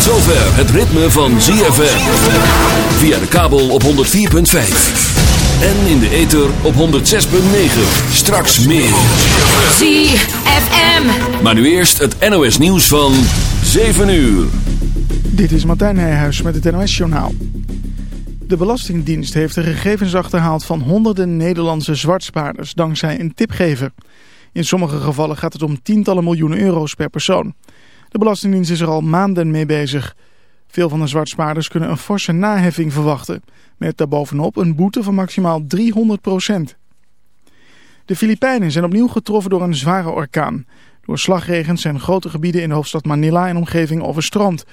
Tot zover het ritme van ZFM. Via de kabel op 104.5. En in de ether op 106.9. Straks meer. ZFM. Maar nu eerst het NOS nieuws van 7 uur. Dit is Martijn Nijhuis met het NOS-journaal. De Belastingdienst heeft de gegevens achterhaald van honderden Nederlandse zwartspaarders dankzij een tipgever. In sommige gevallen gaat het om tientallen miljoenen euro's per persoon. De Belastingdienst is er al maanden mee bezig. Veel van de zwartspaarders kunnen een forse naheffing verwachten. Met daarbovenop een boete van maximaal 300 procent. De Filipijnen zijn opnieuw getroffen door een zware orkaan. Door slagregens zijn grote gebieden in de hoofdstad Manila en omgeving overstroomd.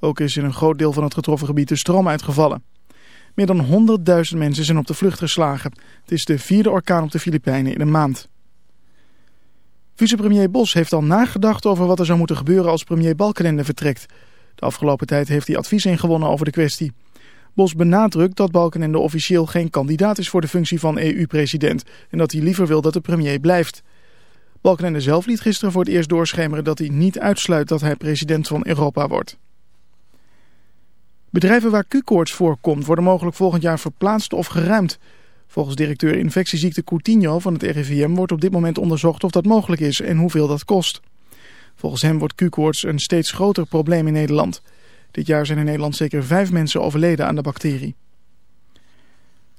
Ook is in een groot deel van het getroffen gebied de stroom uitgevallen. Meer dan 100.000 mensen zijn op de vlucht geslagen. Het is de vierde orkaan op de Filipijnen in een maand. Vicepremier Bos heeft al nagedacht over wat er zou moeten gebeuren als premier Balkenende vertrekt. De afgelopen tijd heeft hij advies ingewonnen over de kwestie. Bos benadrukt dat Balkenende officieel geen kandidaat is voor de functie van EU-president en dat hij liever wil dat de premier blijft. Balkenende zelf liet gisteren voor het eerst doorschemeren dat hij niet uitsluit dat hij president van Europa wordt. Bedrijven waar Q-koorts voorkomt worden mogelijk volgend jaar verplaatst of geruimd. Volgens directeur infectieziekte Coutinho van het RIVM wordt op dit moment onderzocht of dat mogelijk is en hoeveel dat kost. Volgens hem wordt Q-koorts een steeds groter probleem in Nederland. Dit jaar zijn in Nederland zeker vijf mensen overleden aan de bacterie.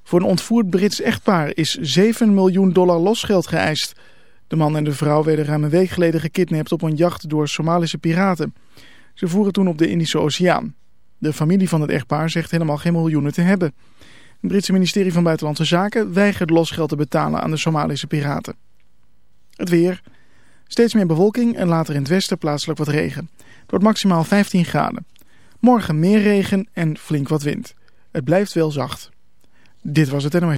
Voor een ontvoerd Brits echtpaar is 7 miljoen dollar losgeld geëist. De man en de vrouw werden ruim een week geleden gekidnapt op een jacht door Somalische piraten. Ze voeren toen op de Indische Oceaan. De familie van het echtpaar zegt helemaal geen miljoenen te hebben. Het Britse ministerie van Buitenlandse Zaken weigert losgeld te betalen aan de Somalische piraten. Het weer. Steeds meer bewolking en later in het westen plaatselijk wat regen. Het wordt maximaal 15 graden. Morgen meer regen en flink wat wind. Het blijft wel zacht. Dit was het NOS.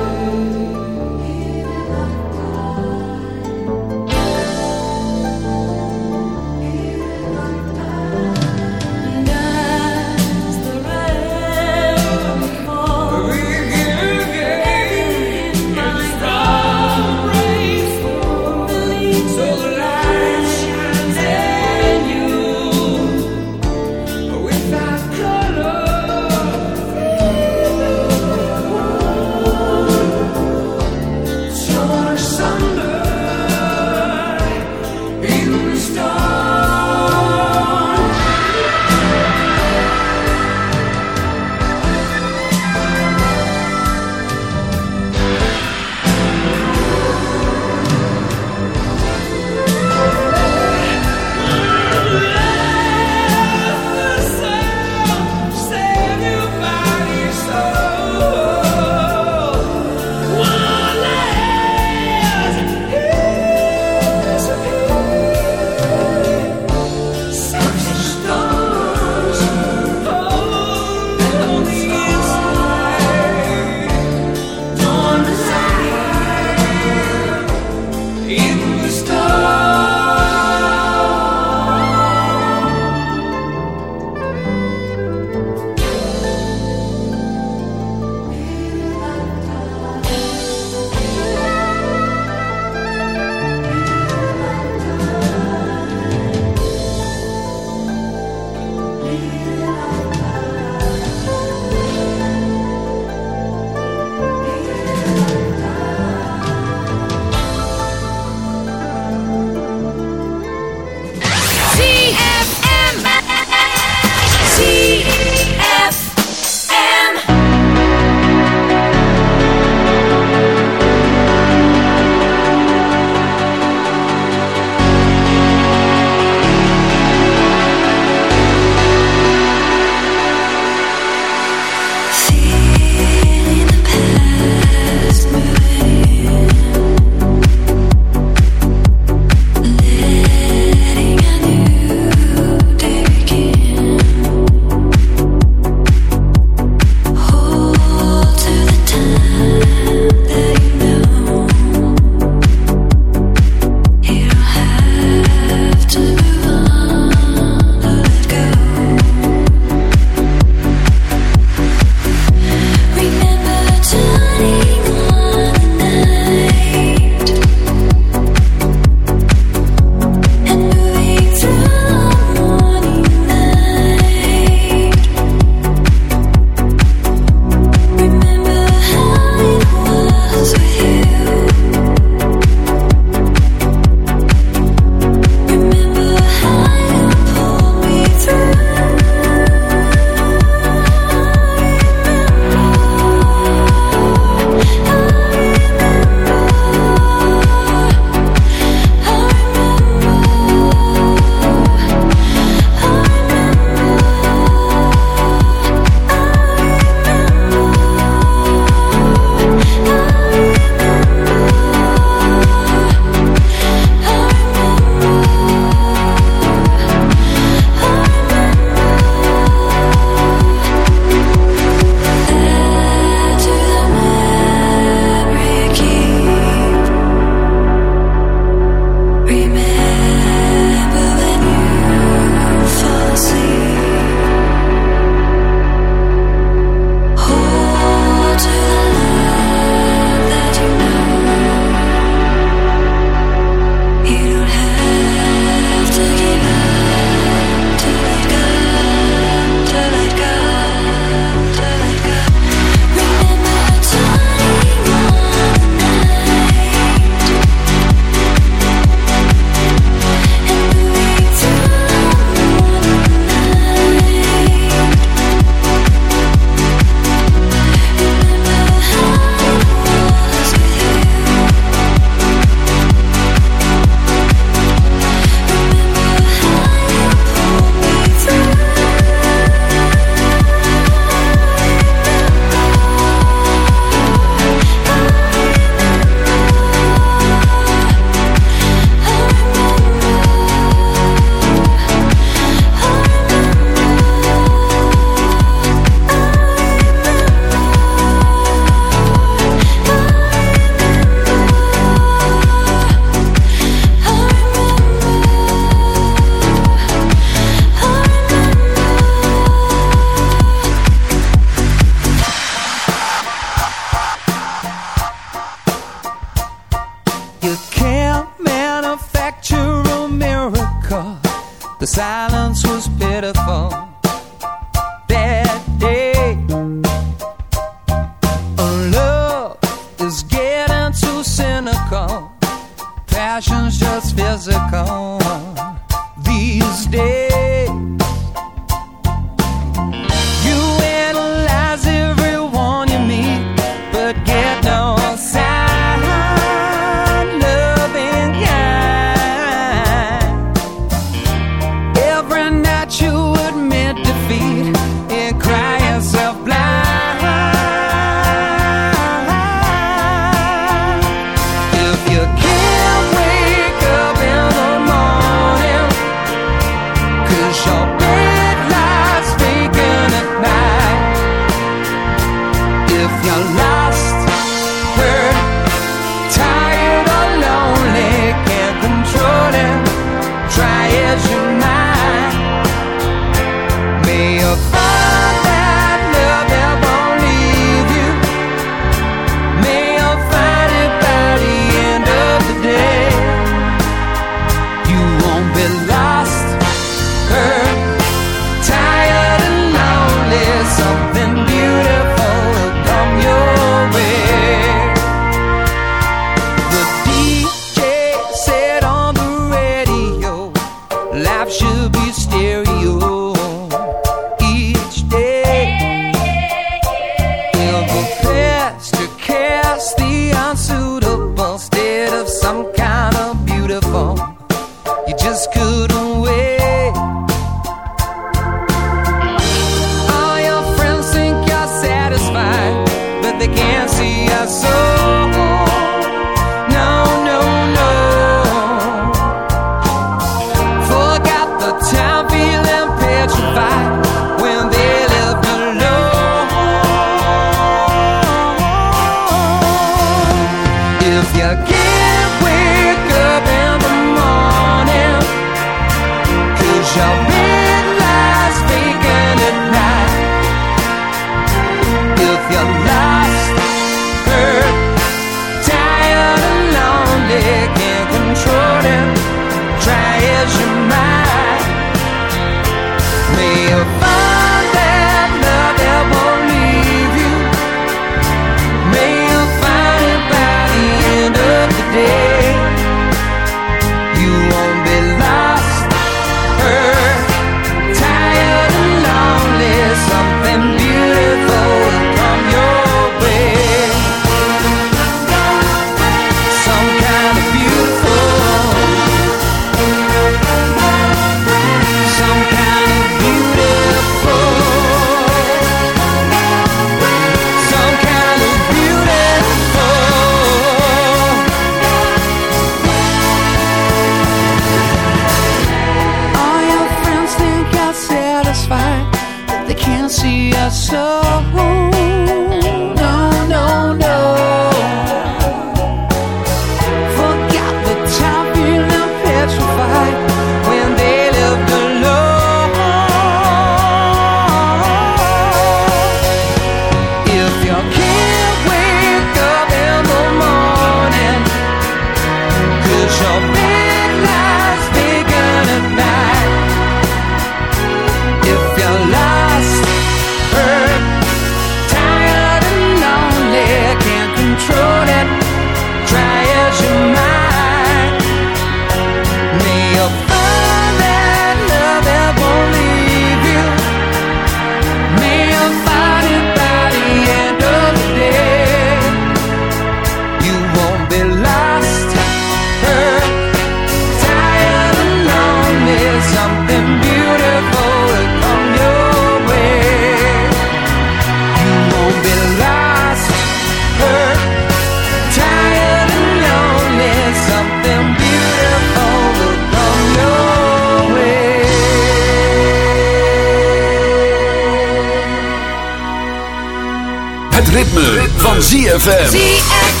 Van ZFM. ZFM.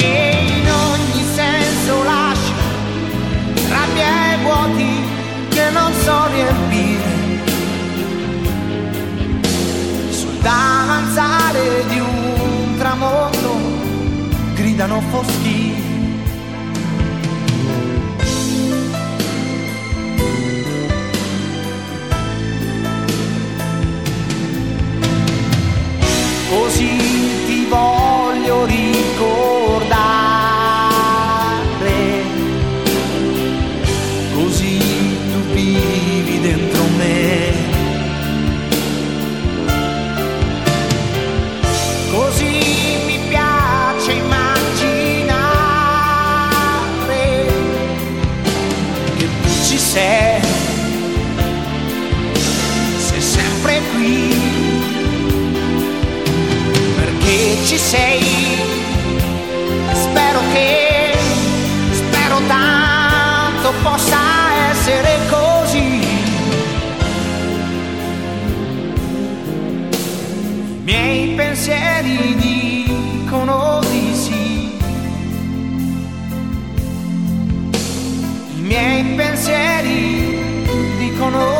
che in ogni senso lascia rabbia e vuoti che non so riempire. Sul davanzale di un tramonto gridano foschi. Così sei. Spero che, spero tanto possa essere così. Miei pensieri dicono di sì. I miei pensieri dicono lo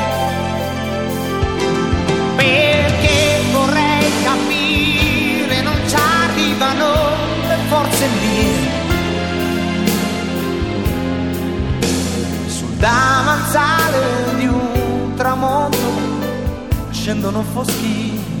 no fosquinho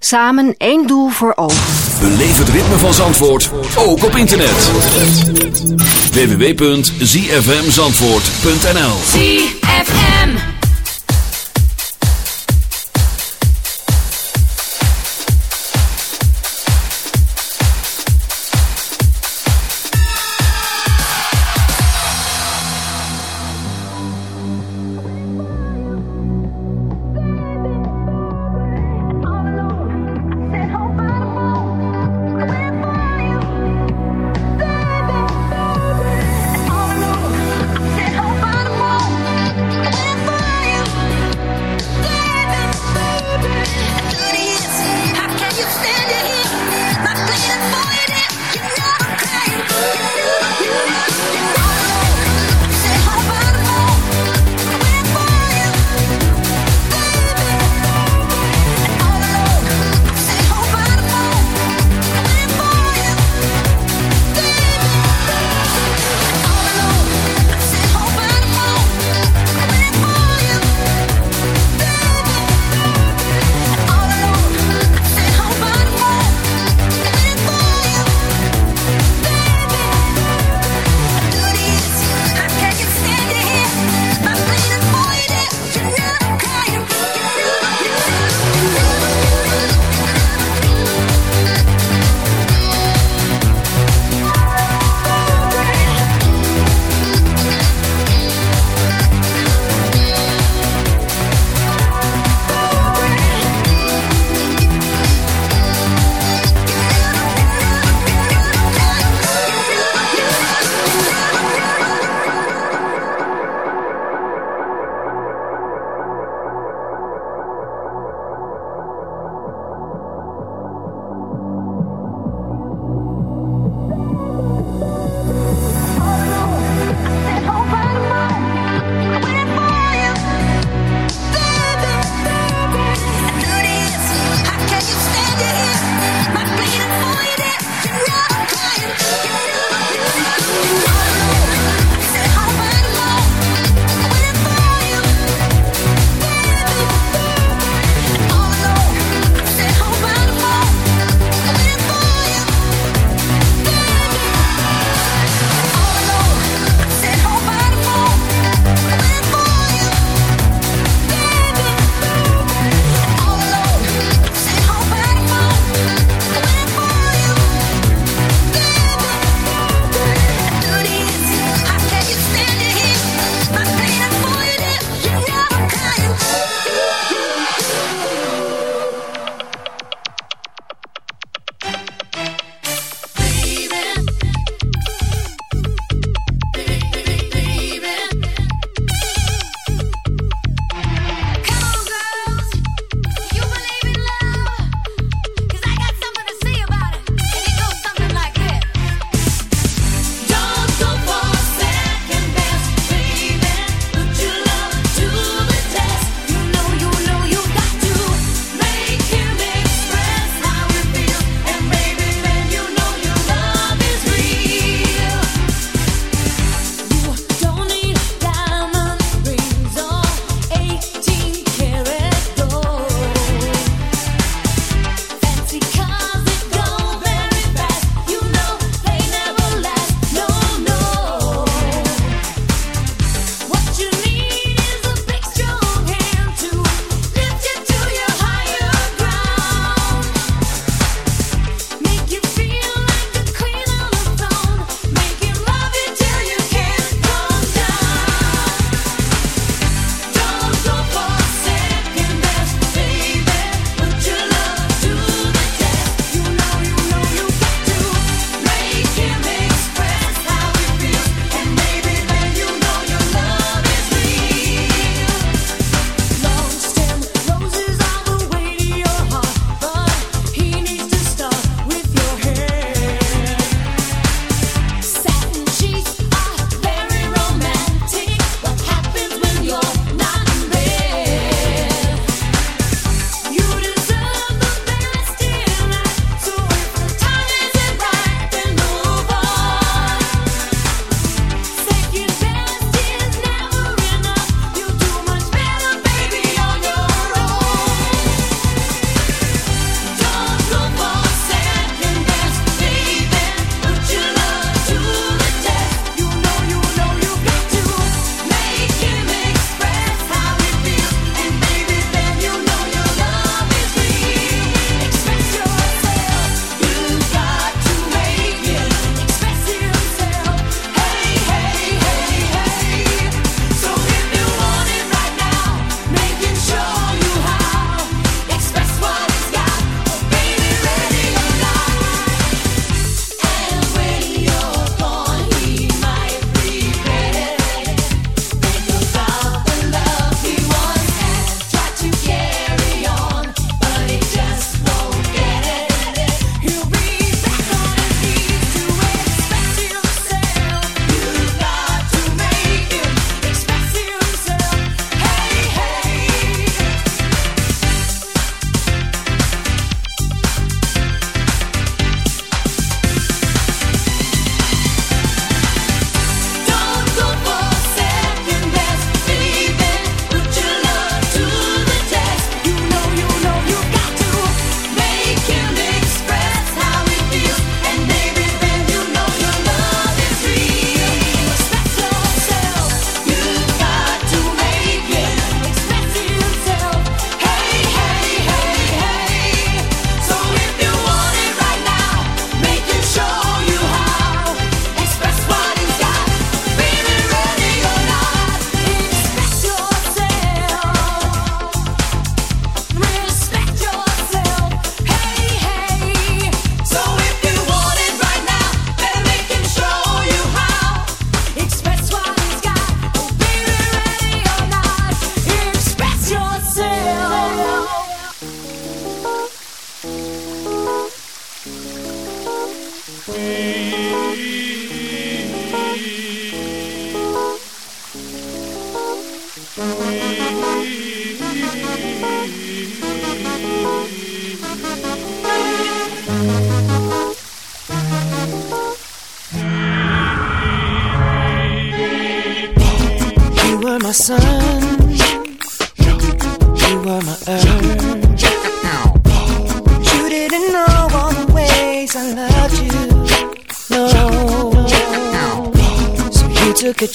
Samen één doel voor ogen. Beleef het ritme van Zandvoort, ook op internet. www.zfmzandvoort.nl ZFM.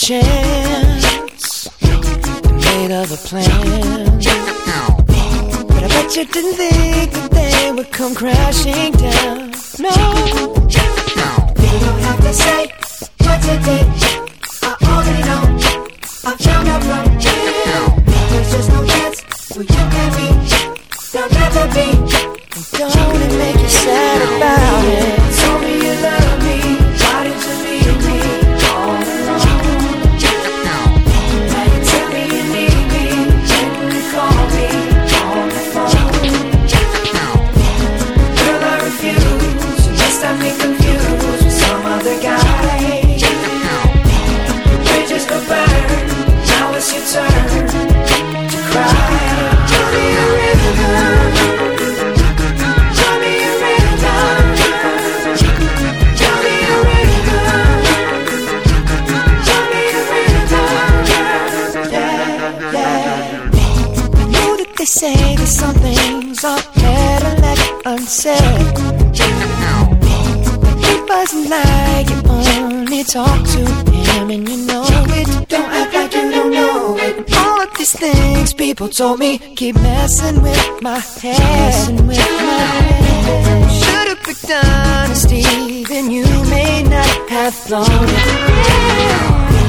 change. People told me keep messing with my head. Messing with my head. Should've picked honesty, then you may not have blown it.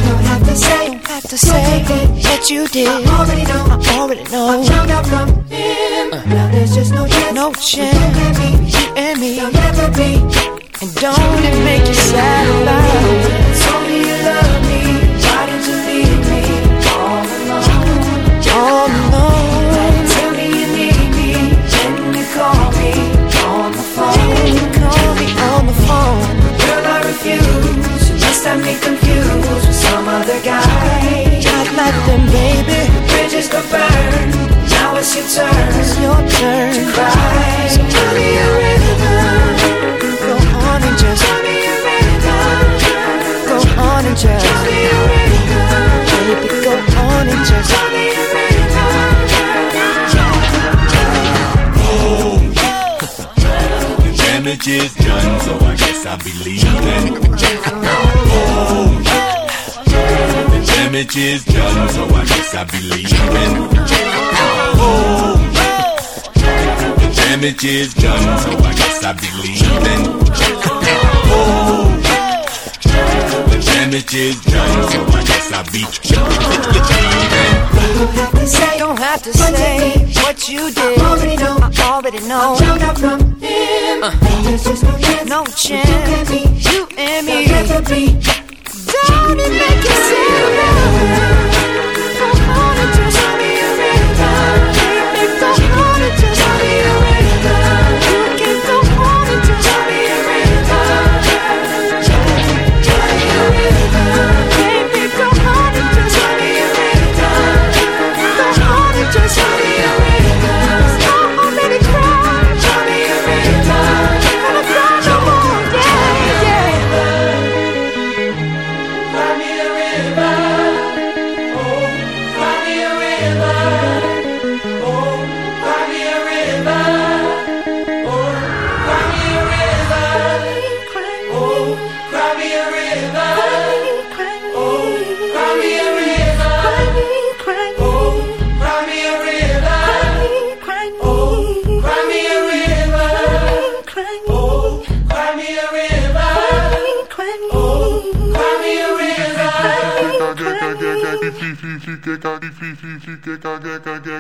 Don't have to say, don't have to say that you did. I already know, I already know. I found out from him. Uh. Now there's just no chance, no chance. You and me, there'll never be. And don't it make you sad about refuse. You must have me confused with some other guy. Not like them, baby. Bridges go burn. Now it's your turn. It's your turn to cry. So tell me a river. Go on and just tell me a river. Go on and just tell me a river. Baby, go on and just tell me a The damage is done, so I guess I'll be leaving. Oh, the damage is done, so I guess I'll be leaving. Oh, the damage is done, so I guess I'll be leaving. Oh, the damage is done, so I guess I'll be don't have to say, don't have to what, say what you did. I already know. I already know. I'm from him. Uh. There's just no chance. No. You and me. You and me. Don't it make you sad? Don't to just wanna just.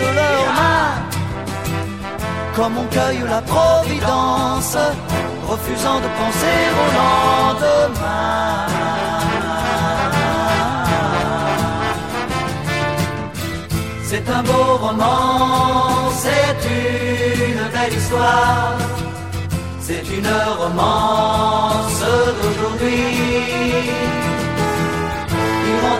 de leurs mains, comme on cueille la providence, refusant de penser au lendemain. C'est un beau roman, c'est une belle histoire, c'est une romance d'aujourd'hui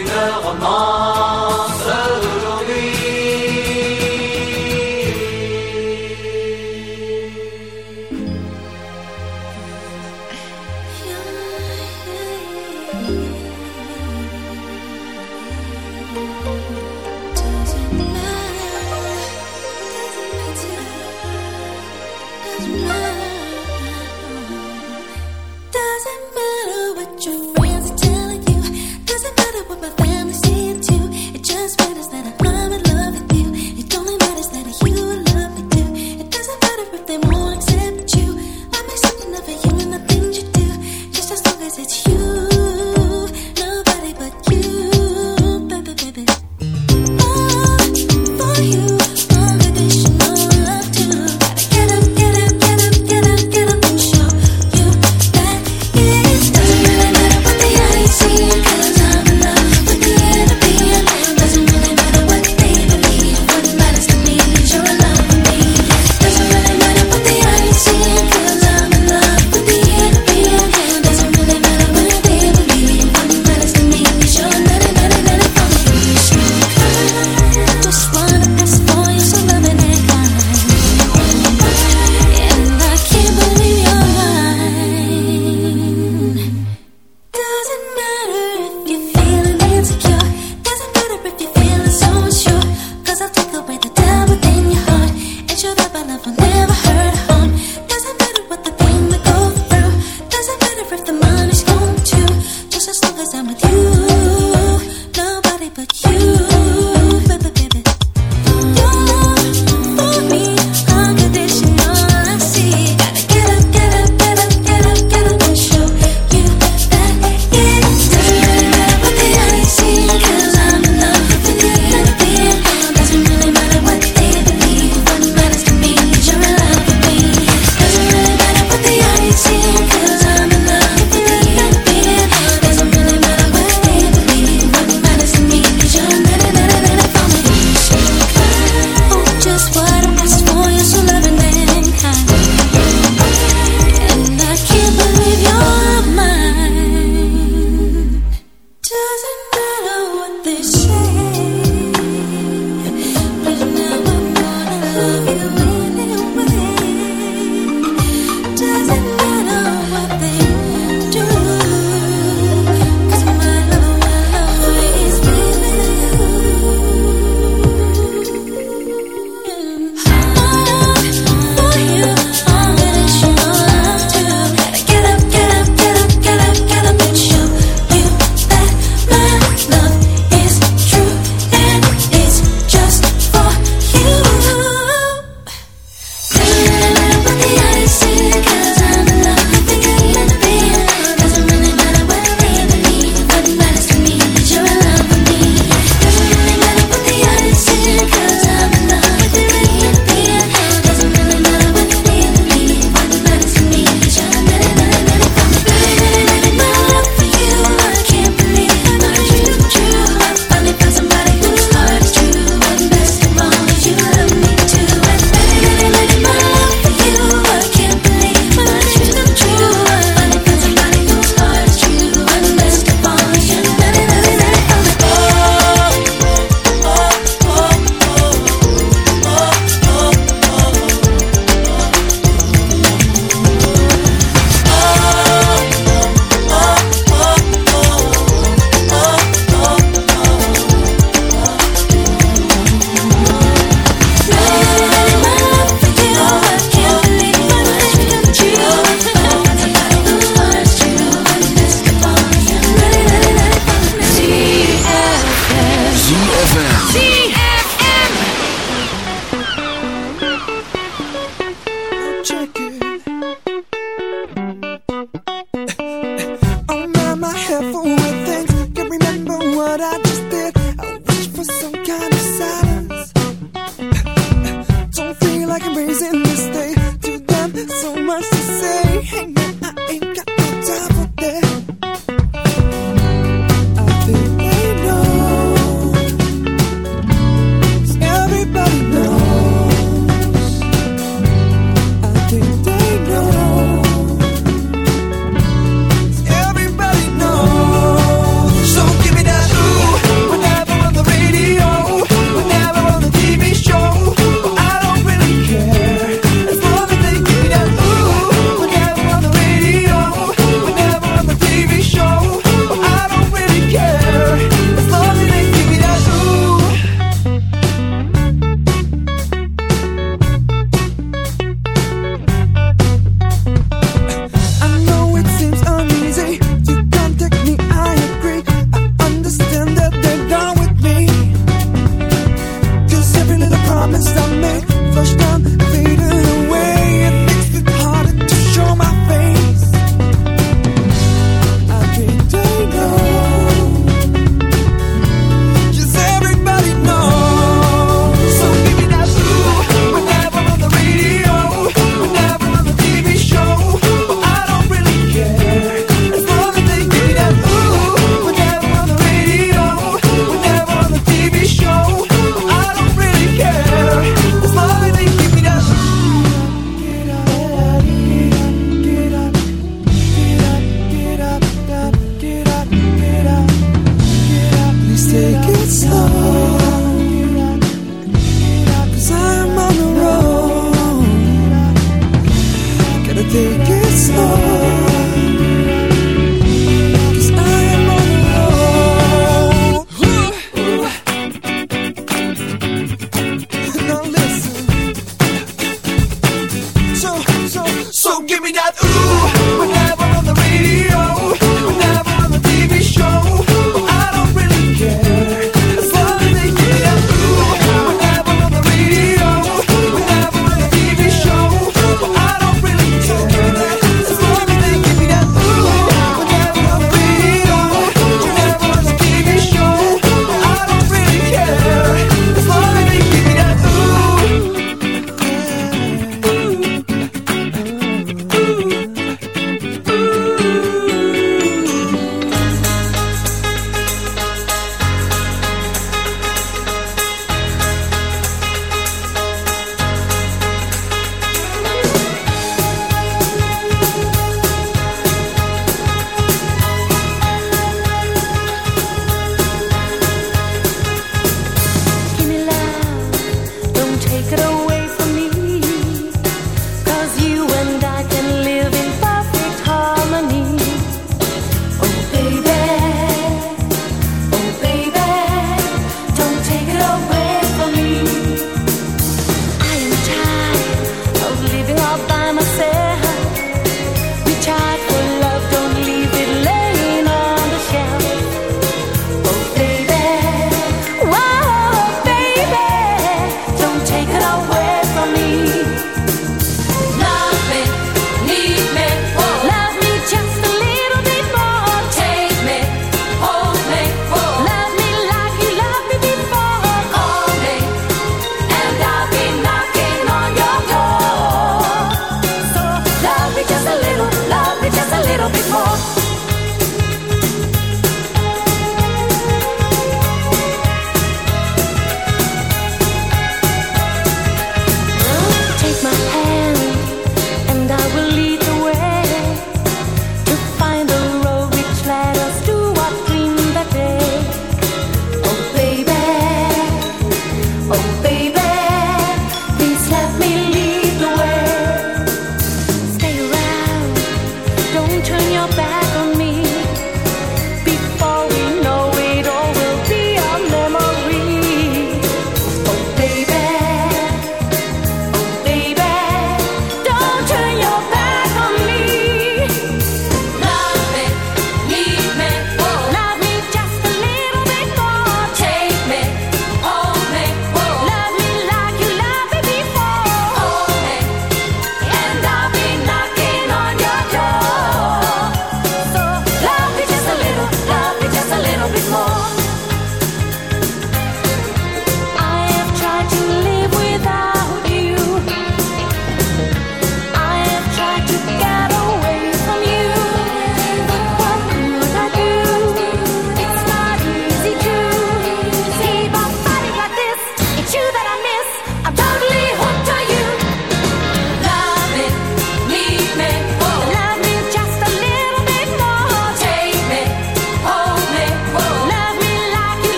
une romance